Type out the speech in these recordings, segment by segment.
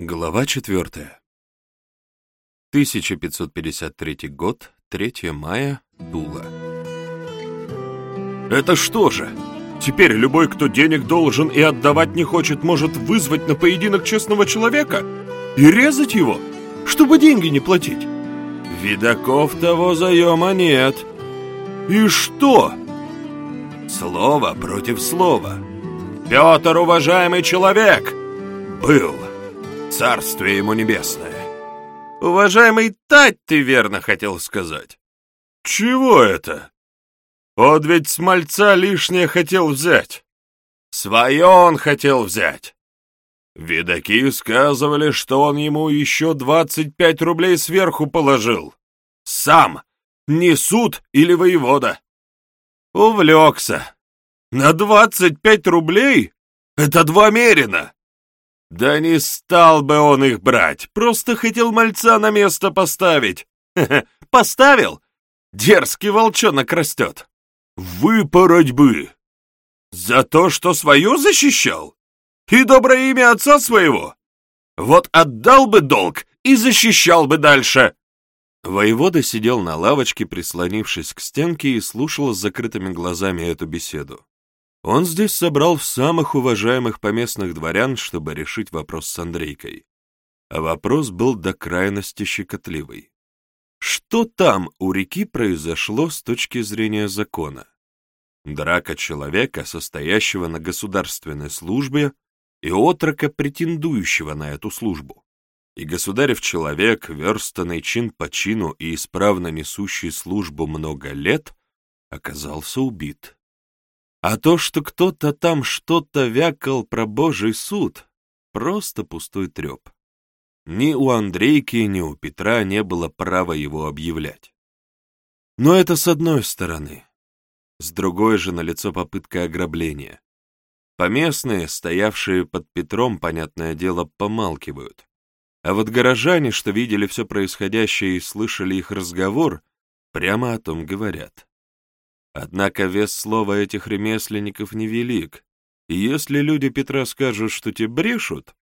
Глава четвертая. 1553 год, 3 мая, Тула. Это что же? Теперь любой, кто денег должен и отдавать не хочет, может вызвать на поединок честного человека и резать его, чтобы деньги не платить? Видаков того заема нет. И что? Слово против слова. Петр, уважаемый человек, был. Царствие ему небесное. Уважаемый Тать, ты верно хотел сказать. Чего это? Он ведь с мальца лишнее хотел взять. Свое он хотел взять. Видаки сказывали, что он ему еще двадцать пять рублей сверху положил. Сам, не суд или воевода. Увлекся. На двадцать пять рублей? Это два мерина. Да не стал бы он их брать, просто хотел мальца на место поставить. Поставил? Дерзкий волчонок растет. Выпороть бы! За то, что свое защищал? И доброе имя отца своего? Вот отдал бы долг и защищал бы дальше. Воевода сидел на лавочке, прислонившись к стенке, и слушал с закрытыми глазами эту беседу. Он здесь собрал самых уважаемых поместных дворян, чтобы решить вопрос с Андрейкой. А вопрос был до крайности щекотливый. Что там у реки произошло с точки зрения закона? Драка человека, состоящего на государственной службе, и отрока, претендующего на эту службу. И государев человек, верстанный чин по чину и исправно несущий службу много лет, оказался убит. А то, что кто-то там что-то вякал про Божий суд, просто пустой треп. Ни у Андрейки, ни у Петра не было права его объявлять. Но это с одной стороны. С другой же налицо попытка ограбления. Поместные, стоявшие под Петром, понятное дело, помалкивают. А вот горожане, что видели все происходящее и слышали их разговор, прямо о том говорят. Однако вес слова этих ремесленников невелик, и если люди Петра скажут, что те брешут,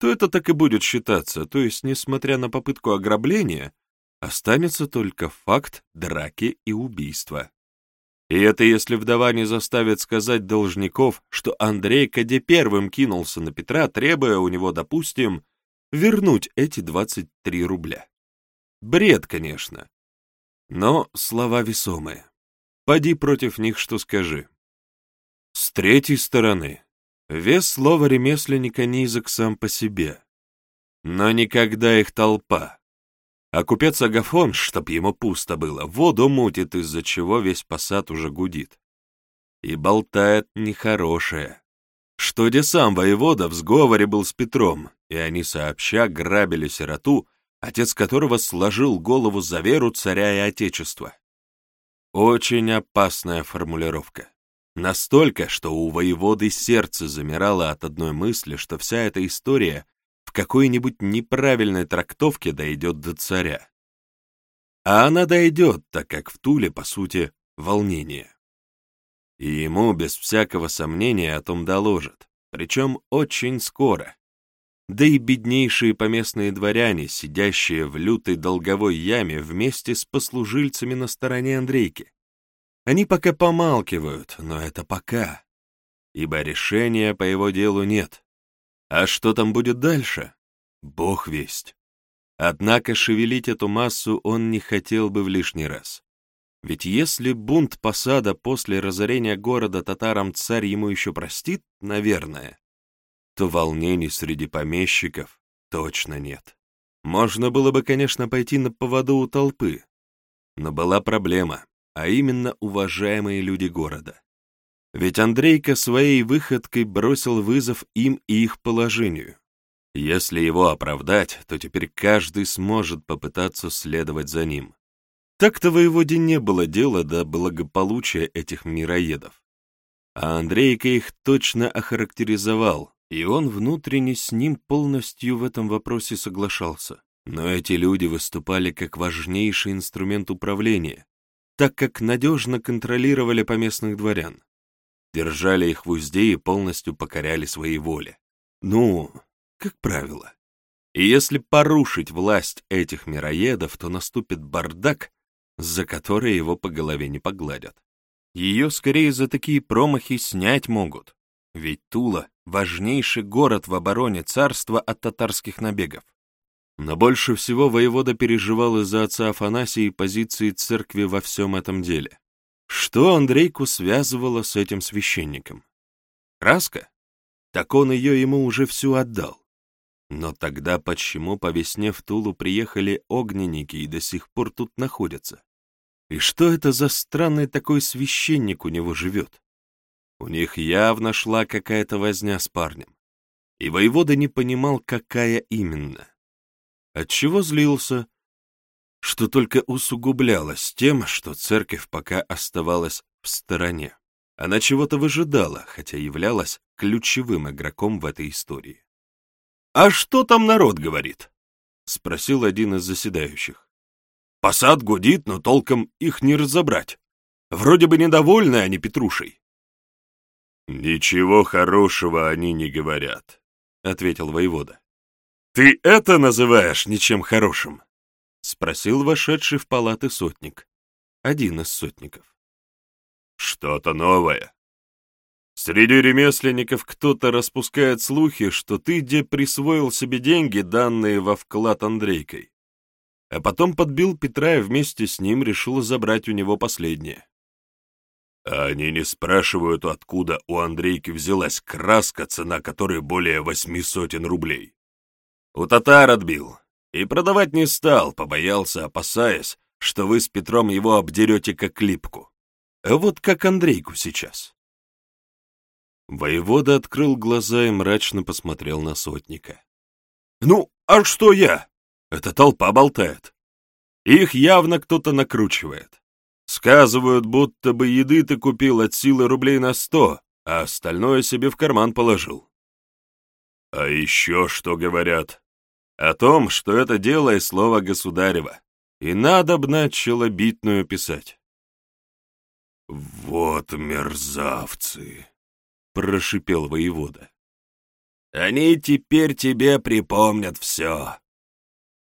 то это так и будет считаться, то есть, несмотря на попытку ограбления, останется только факт драки и убийства. И это если вдова не заставит сказать должников, что Андрей Каде первым кинулся на Петра, требуя у него, допустим, вернуть эти 23 рубля. Бред, конечно, но слова весомые. Поди против них, что скажи. С третьей стороны, вес слова ремесленника низок сам по себе, но никогда их толпа. А купец Агафон, чтоб ему пусто было, воду мутит, из-за чего весь посад уже гудит. И болтает нехорошее. Что где сам воевода в сговоре был с Петром, и они сообща грабили сироту, отец которого сложил голову за веру царя и отечества. Очень опасная формулировка. Настолько, что у воеводы сердце замирало от одной мысли, что вся эта история в какой-нибудь неправильной трактовке дойдет до царя. А она дойдет, так как в Туле, по сути, волнение. И ему без всякого сомнения о том доложат, причем очень скоро да и беднейшие поместные дворяне, сидящие в лютой долговой яме вместе с послужильцами на стороне Андрейки. Они пока помалкивают, но это пока, ибо решения по его делу нет. А что там будет дальше? Бог весть. Однако шевелить эту массу он не хотел бы в лишний раз. Ведь если бунт посада после разорения города татарам царь ему еще простит, наверное, то волнений среди помещиков точно нет. Можно было бы, конечно, пойти на поводу у толпы, но была проблема, а именно уважаемые люди города. Ведь Андрейка своей выходкой бросил вызов им и их положению. Если его оправдать, то теперь каждый сможет попытаться следовать за ним. Так-то воеводе не было дела до благополучия этих мироедов. А Андрейка их точно охарактеризовал, и он внутренне с ним полностью в этом вопросе соглашался. Но эти люди выступали как важнейший инструмент управления, так как надежно контролировали поместных дворян, держали их в узде и полностью покоряли своей воле. Ну, как правило. И если порушить власть этих мироедов, то наступит бардак, за который его по голове не погладят. Ее скорее за такие промахи снять могут, ведь Тула — важнейший город в обороне царства от татарских набегов. Но больше всего воевода переживал из-за отца Афанасия и позиции церкви во всем этом деле. Что Андрейку связывало с этим священником? Краска? Так он ее ему уже всю отдал. Но тогда почему по весне в Тулу приехали огненники и до сих пор тут находятся? И что это за странный такой священник у него живет? У них явно шла какая-то возня с парнем. И воевода не понимал, какая именно. Отчего злился? Что только усугублялось тем, что церковь пока оставалась в стороне. Она чего-то выжидала, хотя являлась ключевым игроком в этой истории. «А что там народ говорит?» — спросил один из заседающих. «Посад гудит, но толком их не разобрать. Вроде бы недовольны они Петрушей». «Ничего хорошего они не говорят», — ответил воевода. «Ты это называешь ничем хорошим?» — спросил вошедший в палаты сотник, один из сотников. «Что-то новое. Среди ремесленников кто-то распускает слухи, что ты где присвоил себе деньги, данные во вклад Андрейкой. А потом подбил Петра и вместе с ним решил забрать у него последнее. А они не спрашивают, откуда у Андрейки взялась краска, цена которой более восьми сотен рублей. У татар отбил. И продавать не стал, побоялся, опасаясь, что вы с Петром его обдерете как липку. Вот как Андрейку сейчас. Воевода открыл глаза и мрачно посмотрел на сотника. «Ну, а что я? Эта толпа болтает. Их явно кто-то накручивает. Сказывают, будто бы еды ты купил от силы рублей на сто, а остальное себе в карман положил. А еще что говорят? О том, что это дело и слово государева, и надо б челобитную писать. Вот мерзавцы! прошипел воевода. «Они теперь тебе припомнят все!»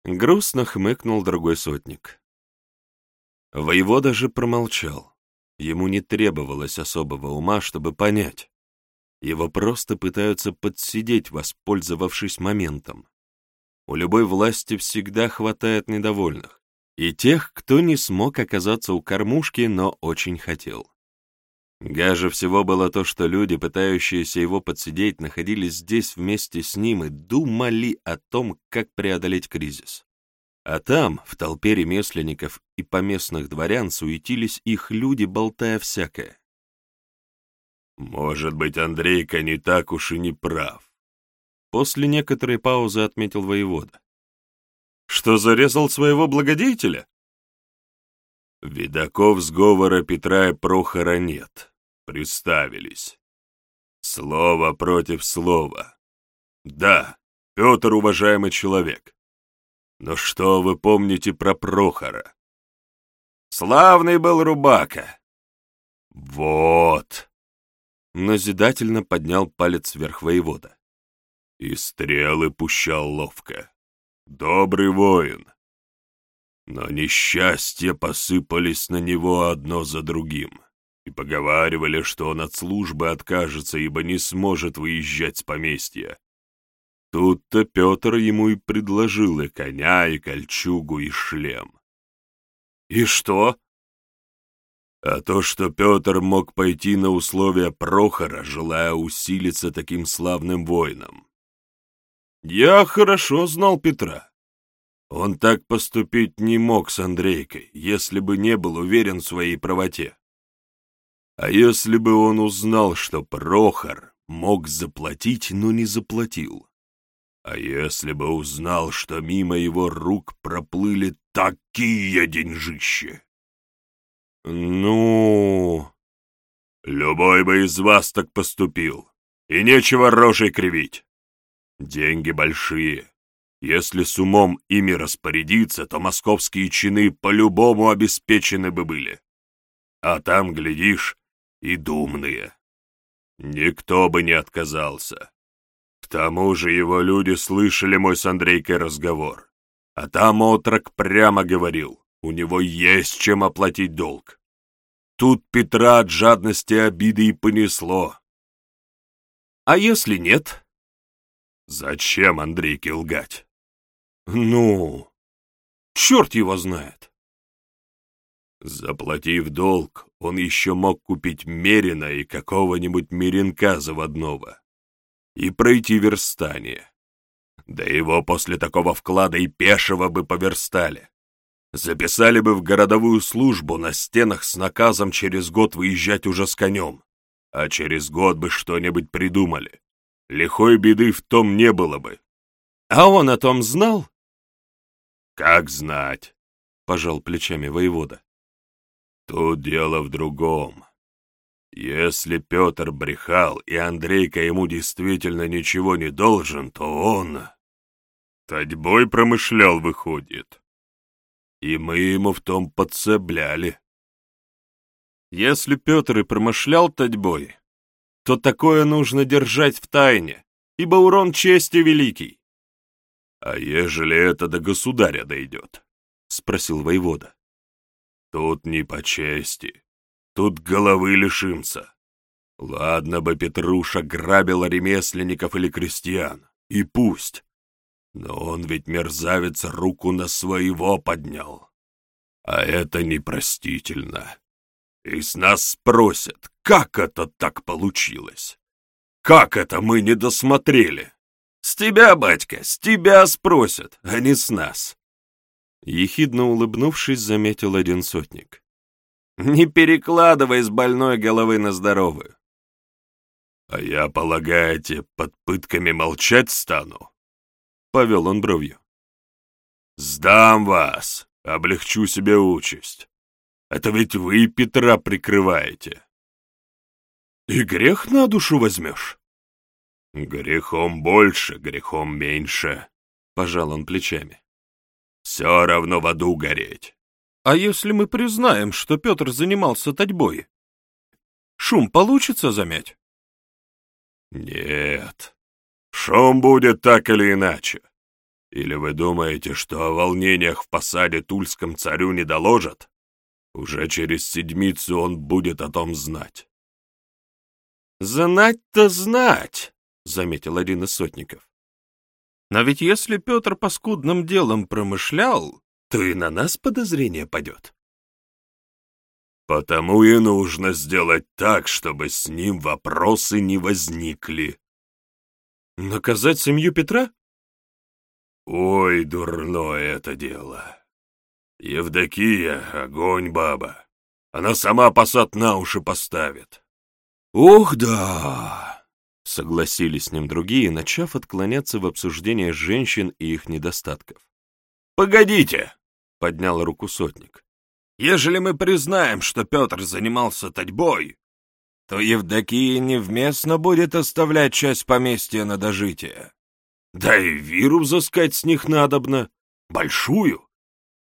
Грустно хмыкнул другой сотник. Воевода же промолчал. Ему не требовалось особого ума, чтобы понять. Его просто пытаются подсидеть, воспользовавшись моментом. У любой власти всегда хватает недовольных. И тех, кто не смог оказаться у кормушки, но очень хотел. Гаже всего было то, что люди, пытающиеся его подсидеть, находились здесь вместе с ним и думали о том, как преодолеть кризис. А там, в толпе ремесленников и поместных дворян, суетились их люди, болтая всякое. «Может быть, Андрейка не так уж и не прав», — после некоторой паузы отметил воевода. «Что зарезал своего благодетеля?» «Видаков сговора Петра и Прохора нет», Представились. Слово против слова. Да, Петр уважаемый человек. Но что вы помните про Прохора? Славный был Рубака. Вот. Назидательно поднял палец вверх воевода. И стрелы пущал ловко. Добрый воин. Но несчастья посыпались на него одно за другим и поговаривали, что он от службы откажется, ибо не сможет выезжать с поместья. Тут-то Петр ему и предложил и коня, и кольчугу, и шлем. «И что?» А то, что Петр мог пойти на условия Прохора, желая усилиться таким славным воином. Я хорошо знал Петра. Он так поступить не мог с Андрейкой, если бы не был уверен в своей правоте. А если бы он узнал, что Прохор мог заплатить, но не заплатил? А если бы узнал, что мимо его рук проплыли такие деньжища? Ну... Любой бы из вас так поступил, и нечего рожей кривить. Деньги большие. Если с умом ими распорядиться, то московские чины по-любому обеспечены бы были. А там, глядишь, и думные. Никто бы не отказался. Тому же его люди слышали мой с Андрейкой разговор. А там отрок прямо говорил, у него есть чем оплатить долг. Тут Петра от жадности обиды и понесло. А если нет? Зачем Андрейке лгать? Ну, черт его знает. Заплатив долг, он еще мог купить Мерина и какого-нибудь Меренка заводного и пройти верстание. Да его после такого вклада и пешего бы поверстали. Записали бы в городовую службу на стенах с наказом через год выезжать уже с конем, а через год бы что-нибудь придумали. Лихой беды в том не было бы. А он о том знал? Как знать, — пожал плечами воевода. Тут дело в другом. Если Петр брехал, и Андрейка ему действительно ничего не должен, то он... Татьбой промышлял, выходит. И мы ему в том подцепляли. Если Петр и промышлял татьбой, то такое нужно держать в тайне, ибо урон чести великий. — А ежели это до государя дойдет? — спросил воевода. — Тут не по чести, тут головы лишимся. Ладно бы Петруша грабил ремесленников или крестьян, и пусть. Но он ведь, мерзавец, руку на своего поднял. А это непростительно. И с нас спросят, как это так получилось? Как это мы не досмотрели? С тебя, батька, с тебя спросят, а не с нас. Ехидно улыбнувшись, заметил один сотник. Не перекладывай с больной головы на здоровую. А я, полагаете, под пытками молчать стану? Повел он бровью. «Сдам вас, облегчу себе участь. Это ведь вы Петра прикрываете». «И грех на душу возьмешь?» «Грехом больше, грехом меньше», — пожал он плечами. «Все равно в аду гореть». «А если мы признаем, что Петр занимался татьбой? Шум получится замять?» «Нет, Шум будет так или иначе. Или вы думаете, что о волнениях в посаде тульском царю не доложат? Уже через седмицу он будет о том знать. «Знать-то знать», — заметил один из сотников. «Но ведь если Петр паскудным делом промышлял, то и на нас подозрение падет». «Потому и нужно сделать так, чтобы с ним вопросы не возникли», Наказать семью Петра? Ой, дурное это дело. Евдокия — огонь баба. Она сама посад на уши поставит. Ух, да! Согласились с ним другие, начав отклоняться в обсуждение женщин и их недостатков. «Погодите!» — поднял руку сотник. «Ежели мы признаем, что Петр занимался татьбой, то Евдокия невместно будет оставлять часть поместья на дожитие. Да и виру взыскать с них надобно, большую,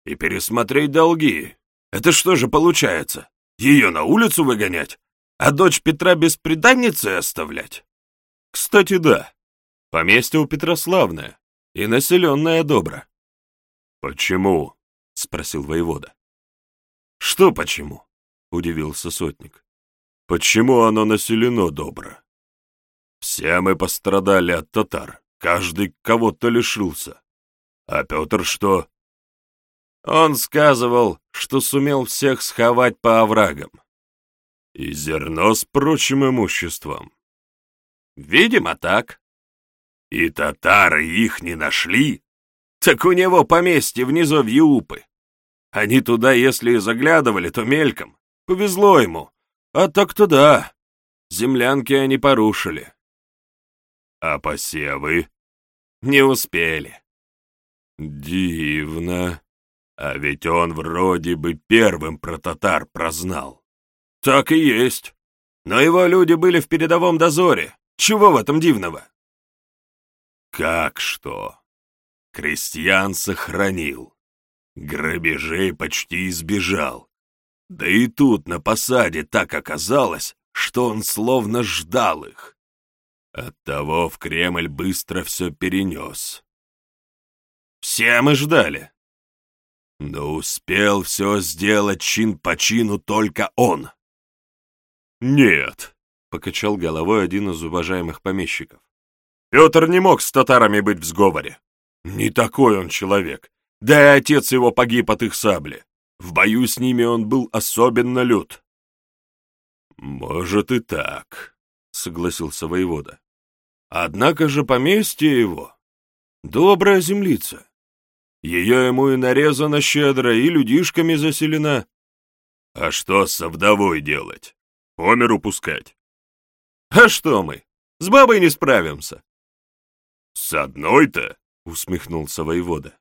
и пересмотреть долги. Это что же получается, ее на улицу выгонять, а дочь Петра без преданницы оставлять? Кстати, да, поместье у Петра славное и населенное добро. «Почему?» — спросил воевода. «Что почему?» — удивился сотник. Почему оно населено добро? Все мы пострадали от татар, каждый кого-то лишился. А Петр что? Он сказывал, что сумел всех сховать по оврагам. И зерно с прочим имуществом. Видимо, так. И татары их не нашли? Так у него поместье внизу в Юпы. Они туда, если и заглядывали, то мельком. Повезло ему. А так-то да. Землянки они порушили. А посевы? Не успели. Дивно. А ведь он вроде бы первым про татар прознал. Так и есть. Но его люди были в передовом дозоре. Чего в этом дивного? Как что? Крестьян сохранил. Грабежей почти избежал. Да и тут, на посаде, так оказалось, что он словно ждал их. Оттого в Кремль быстро все перенес. Все мы ждали. Но успел все сделать чин по чину только он. Нет, — покачал головой один из уважаемых помещиков. Петр не мог с татарами быть в сговоре. Не такой он человек. Да и отец его погиб от их сабли. В бою с ними он был особенно лют. «Может и так», — согласился воевода. «Однако же поместье его — добрая землица. Ее ему и нарезано щедро, и людишками заселена. А что со вдовой делать? Помер упускать? А что мы? С бабой не справимся. С одной-то, усмехнулся воевода.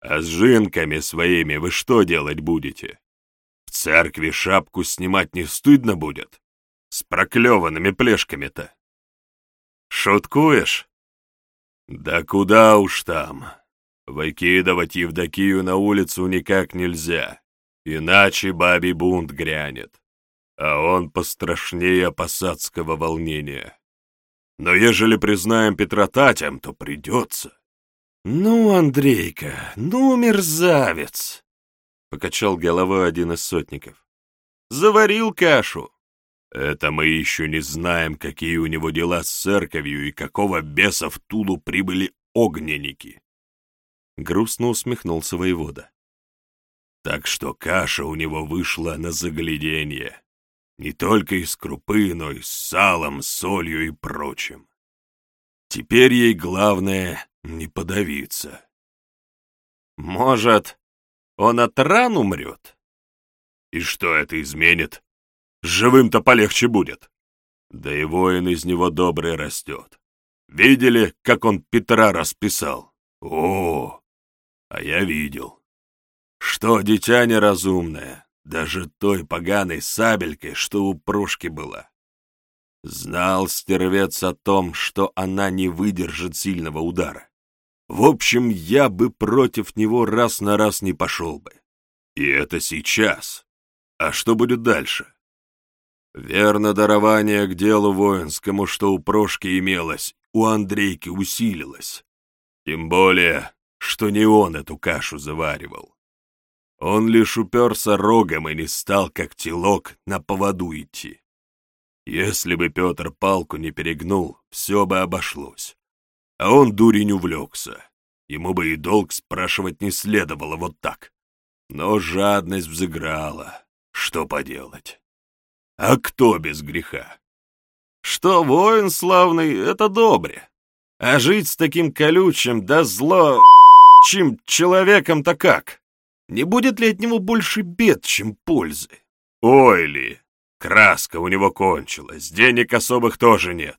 А с жинками своими вы что делать будете? В церкви шапку снимать не стыдно будет? С проклеванными плешками-то. Шуткуешь? Да куда уж там. Выкидывать Евдокию на улицу никак нельзя, иначе бабий бунт грянет, а он пострашнее посадского волнения. Но ежели признаем Петра Татям, то придется. «Ну, Андрейка, ну, мерзавец!» — покачал головой один из сотников. «Заварил кашу!» «Это мы еще не знаем, какие у него дела с церковью и какого беса в Тулу прибыли огненники. Грустно усмехнулся воевода. Так что каша у него вышла на загляденье. Не только из крупы, но и с салом, солью и прочим. Теперь ей главное не подавиться. Может, он от ран умрет? И что это изменит? Живым-то полегче будет. Да и воин из него добрый растет. Видели, как он Петра расписал? О, а я видел. Что дитя неразумное, даже той поганой сабелькой, что у Прушки была. Знал стервец о том, что она не выдержит сильного удара. В общем, я бы против него раз на раз не пошел бы. И это сейчас. А что будет дальше? Верно, дарование к делу воинскому, что у Прошки имелось, у Андрейки усилилось. Тем более, что не он эту кашу заваривал. Он лишь уперся рогом и не стал, как телок, на поводу идти. Если бы Петр палку не перегнул, все бы обошлось. А он дурень увлекся. Ему бы и долг спрашивать не следовало вот так. Но жадность взыграла. Что поделать? А кто без греха? Что воин славный — это добре. А жить с таким колючим, да зло чем человеком-то как? Не будет ли от него больше бед, чем пользы? Ой ли, краска у него кончилась, денег особых тоже нет.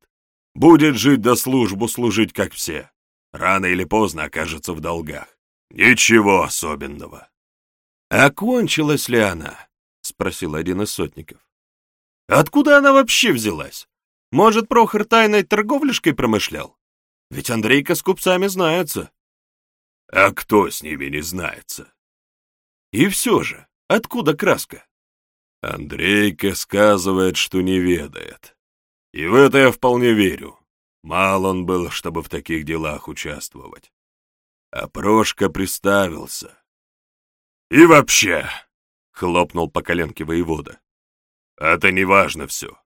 Будет жить до службу служить, как все. Рано или поздно окажется в долгах. Ничего особенного. — А кончилась ли она? — спросил один из сотников. — Откуда она вообще взялась? Может, Прохор тайной торговляшкой промышлял? Ведь Андрейка с купцами знается. А кто с ними не знается? И все же, откуда краска? Андрейка сказывает, что не ведает. И в это я вполне верю. Мал он был, чтобы в таких делах участвовать. А Прошка приставился. И вообще, — хлопнул по коленке воевода, — это не важно все.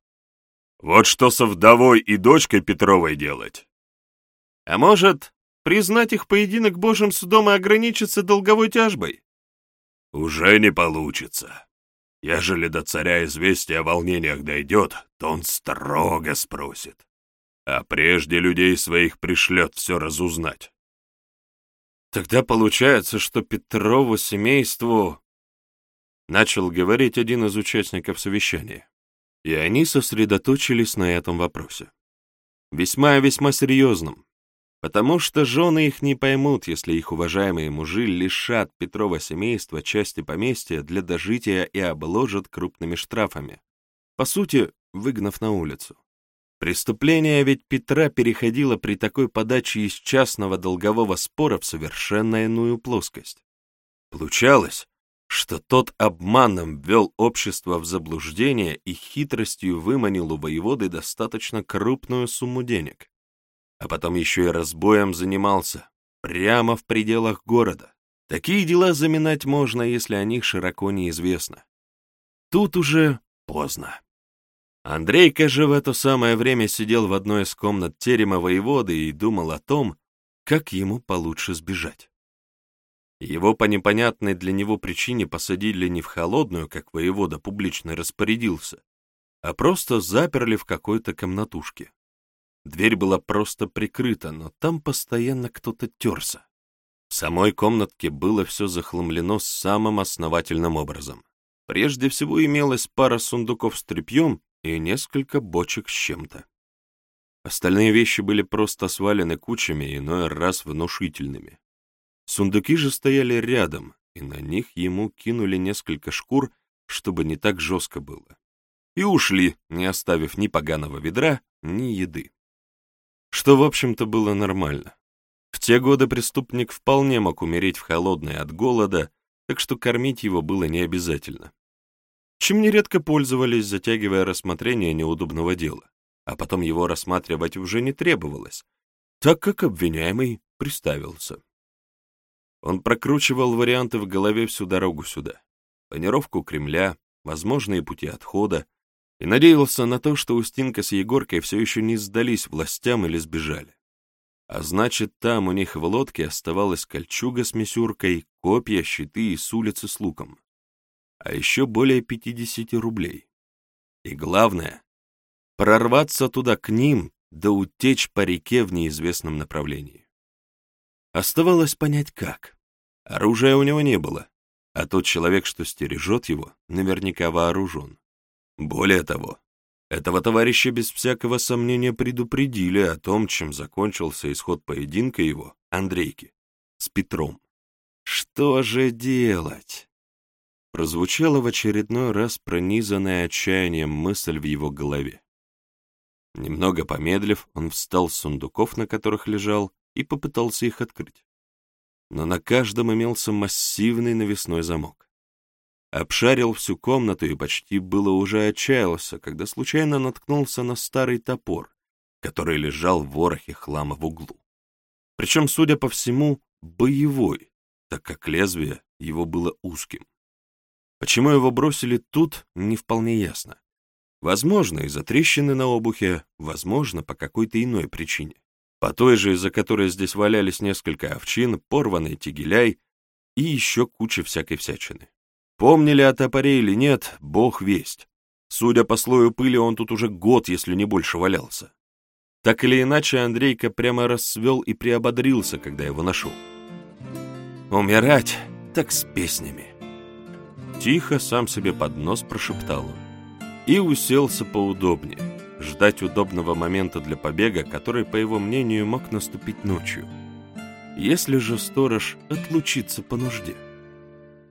Вот что со вдовой и дочкой Петровой делать? А может, Признать их поединок Божьим судом и ограничиться долговой тяжбой? Уже не получится. Ежели до царя известие о волнениях дойдет, то он строго спросит. А прежде людей своих пришлет все разузнать. Тогда получается, что Петрову семейству... Начал говорить один из участников совещания. И они сосредоточились на этом вопросе. Весьма и весьма серьезном, потому что жены их не поймут, если их уважаемые мужи лишат Петрова семейства части поместья для дожития и обложат крупными штрафами, по сути, выгнав на улицу. Преступление ведь Петра переходило при такой подаче из частного долгового спора в совершенно иную плоскость. Получалось, что тот обманом ввел общество в заблуждение и хитростью выманил у воеводы достаточно крупную сумму денег, а потом еще и разбоем занимался, прямо в пределах города. Такие дела заминать можно, если о них широко неизвестно. Тут уже поздно. Андрейка же в это самое время сидел в одной из комнат терема воеводы и думал о том, как ему получше сбежать. Его по непонятной для него причине посадили не в холодную, как воевода публично распорядился, а просто заперли в какой-то комнатушке. Дверь была просто прикрыта, но там постоянно кто-то терся. В самой комнатке было все захламлено самым основательным образом. Прежде всего имелась пара сундуков с тряпьем и несколько бочек с чем-то. Остальные вещи были просто свалены кучами, иной раз внушительными. Сундуки же стояли рядом, и на них ему кинули несколько шкур, чтобы не так жестко было. И ушли, не оставив ни поганого ведра, ни еды. Что, в общем-то, было нормально. В те годы преступник вполне мог умереть в холодной от голода, так что кормить его было не обязательно. Чем нередко пользовались, затягивая рассмотрение неудобного дела, а потом его рассматривать уже не требовалось, так как обвиняемый приставился. Он прокручивал варианты в голове всю дорогу сюда, планировку Кремля, возможные пути отхода, и надеялся на то, что Устинка с Егоркой все еще не сдались властям или сбежали. А значит, там у них в лодке оставалась кольчуга с мисюркой, копья, щиты и с улицы с луком. А еще более 50 рублей. И главное, прорваться туда к ним, да утечь по реке в неизвестном направлении. Оставалось понять, как. Оружия у него не было, а тот человек, что стережет его, наверняка вооружен. Более того, этого товарища без всякого сомнения предупредили о том, чем закончился исход поединка его, Андрейки, с Петром. Что же делать? Прозвучала в очередной раз пронизанная отчаянием мысль в его голове. Немного помедлив, он встал с сундуков, на которых лежал, и попытался их открыть. Но на каждом имелся массивный навесной замок. Обшарил всю комнату и почти было уже отчаялся, когда случайно наткнулся на старый топор, который лежал в ворохе хлама в углу. Причем, судя по всему, боевой, так как лезвие его было узким. Почему его бросили тут, не вполне ясно. Возможно, из-за трещины на обухе, возможно, по какой-то иной причине. По той же, из-за которой здесь валялись несколько овчин, порванный тегеляй и еще куча всякой всячины. Помнили о топоре или нет, бог весть. Судя по слою пыли, он тут уже год, если не больше, валялся. Так или иначе, Андрейка прямо расцвел и приободрился, когда его нашел. «Умирать так с песнями!» Тихо сам себе под нос прошептал он и уселся поудобнее, ждать удобного момента для побега, который, по его мнению, мог наступить ночью. Если же сторож отлучится по нужде –